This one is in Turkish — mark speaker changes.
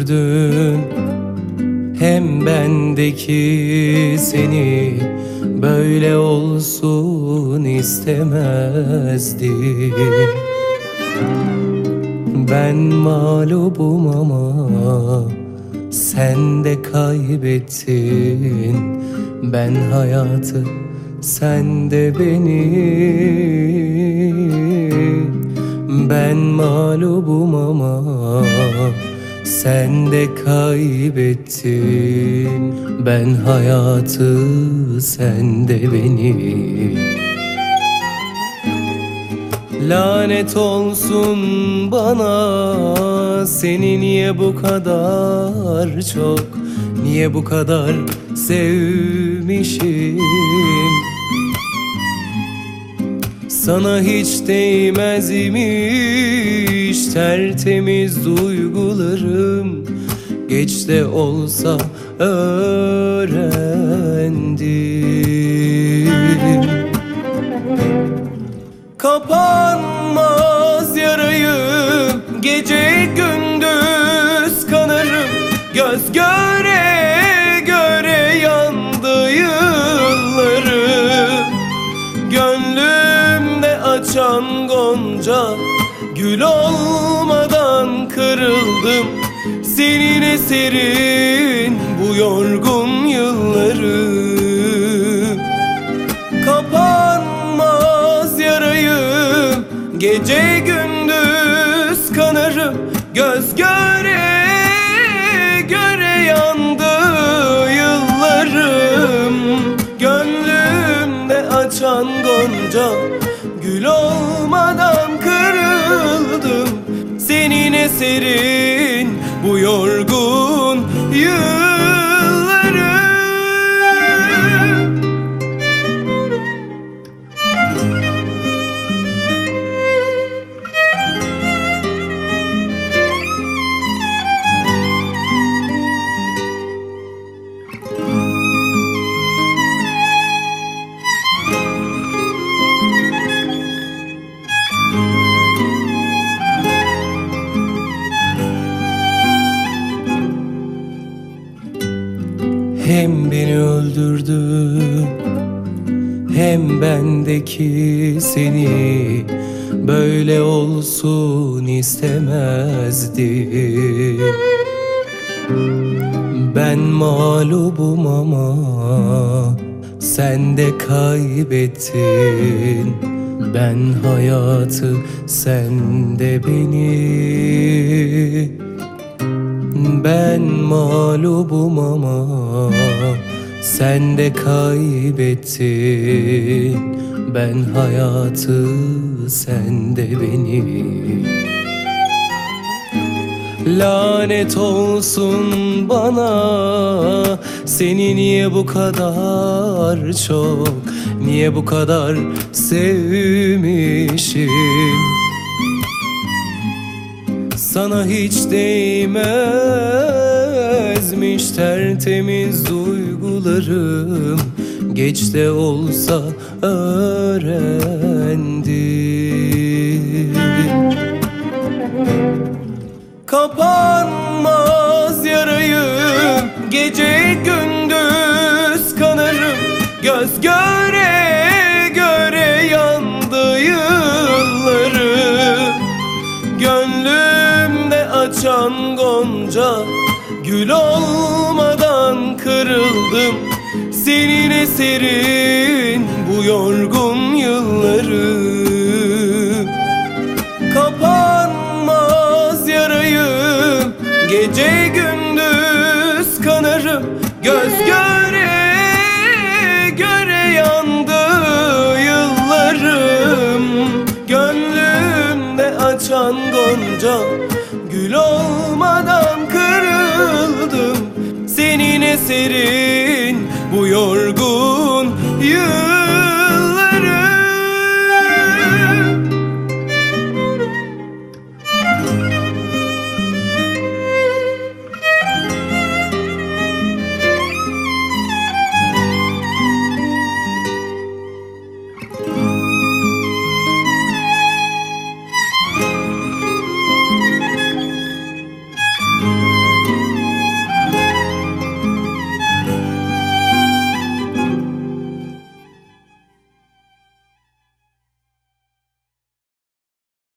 Speaker 1: öldürdün Hem bendeki seni Böyle olsun istemezdim. Ben mağlubum ama Sen de kaybettin. Ben hayatı Sen de beni. Ben mağlubum ama Sen de kaybettin. Ben hayatı Sen de beni. Lanet olsun bana. Seni niye bu kadar çok Niye bu kadar sevmişim Sana hiç değmezmiş tertemiz duygularım. Geç de olsa öğrendim. Kapanmaz yarayım Gece gündüz kanarım Göz göre gonca Gül olmadan kırıldım. Senin eserin bu yorgun yıllarım Kapanmaz yarayım Gece gündüz kanarım. Göz göre göre yandı yıllarım. Gönlümde açan gonca Gül olmadan Eserin bu yorgun yıllarım Hem beni öldürdün Hem bendeki seni Böyle olsun istemezdim. Ben mağlubum ama Sen de kaybettin. Ben hayatı Sen de beni ben mağlubum ama sen de kaybettin. Ben hayatı sen de beni. Lanet olsun bana Seni niye bu kadar çok Niye bu kadar sevmişim sana hiç değmezmiş tertemiz duygularım. Geç de olsa öğrendim Kapanmaz yarayım Gece gündüz kanarım Göz göre açan gonca Gül olmadan kırıldım. Senin eserin bu yorgun yıllarım Kapanmaz yarayım Gece gündüz kanarım Göz göre göre yandı yıllarım. Gönlümde açan gonca eserin bu yorgun yıllarım